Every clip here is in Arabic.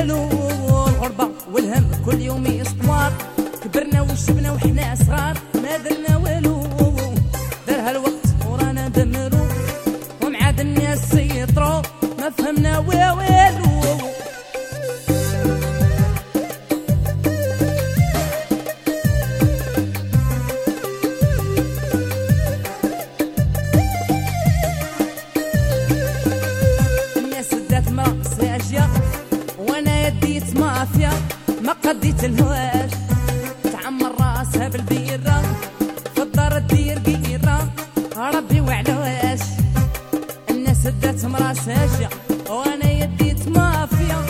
والجهل والغربة والهم كل يوم يسطوار كبرنا وشبنا وحنا صغار ما درنا مافيا ما قديت الهواش تعمر راسها بالبيرة في الدار دير قيرة ربي وعلاش الناس دات مرا ساجية وأنا يديت مافيا.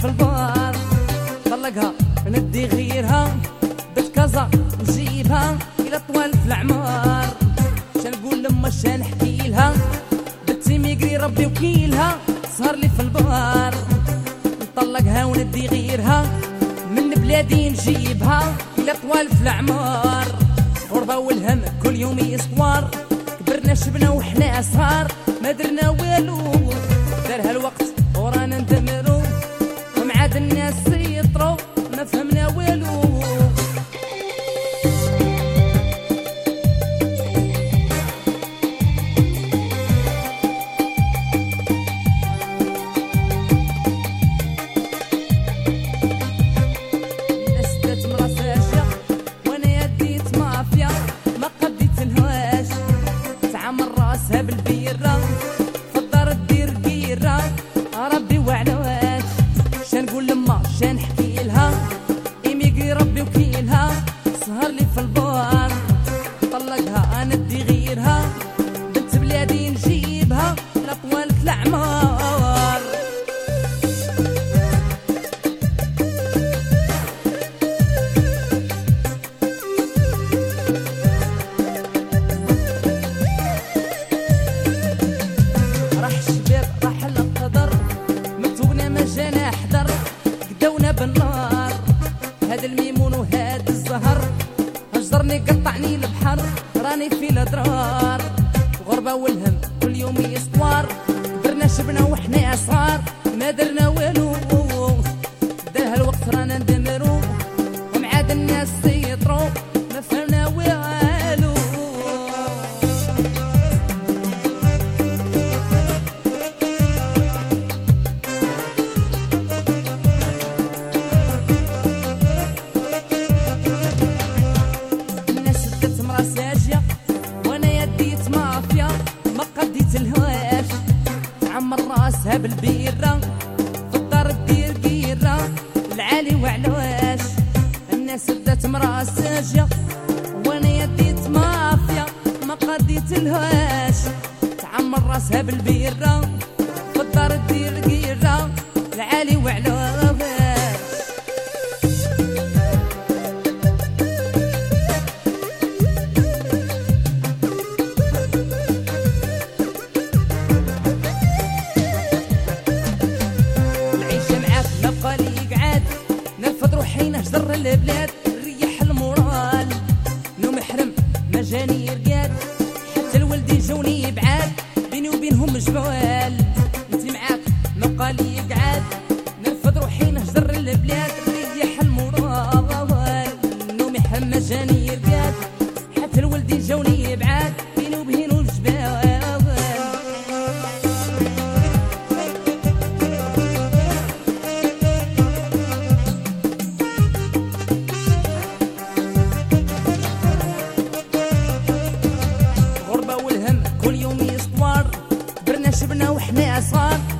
في البار. طلقها ندي غيرها. بالكازا نجيبها. إلى طوال في العمار. شنقول لما شنحكي لها. بنتي ميقري ربي وكيلها. سهر لي في البار. نطلقها وندي غيرها. من بلادي نجيبها. إلى طوال في العمار. غربة والهم كل يوم يسطوار كبرنا شبنا وحنا صغار ما درنا والو. دارها الوقت. قدونا بالنار هذا الميمون وهذا الزهر هجرني قطعني البحر راني في الأدرار. غربة والهم كل يوم يسطوار درنا شبنا وحنا صغار ما درنا والو وعلاش الناس دات مرا ساجية وأنا يديت مافيا ما الهواش تعمر راسها بالبيرة البلاد نريح المورال. نوم حرم ما جاني رقاد. حتى الولدي جوني بعاد بيني وبينهم جبال انت معاك ما بقى لي قعاد نرفض روحي نهجر البلاد. شبنا وحنا صغار.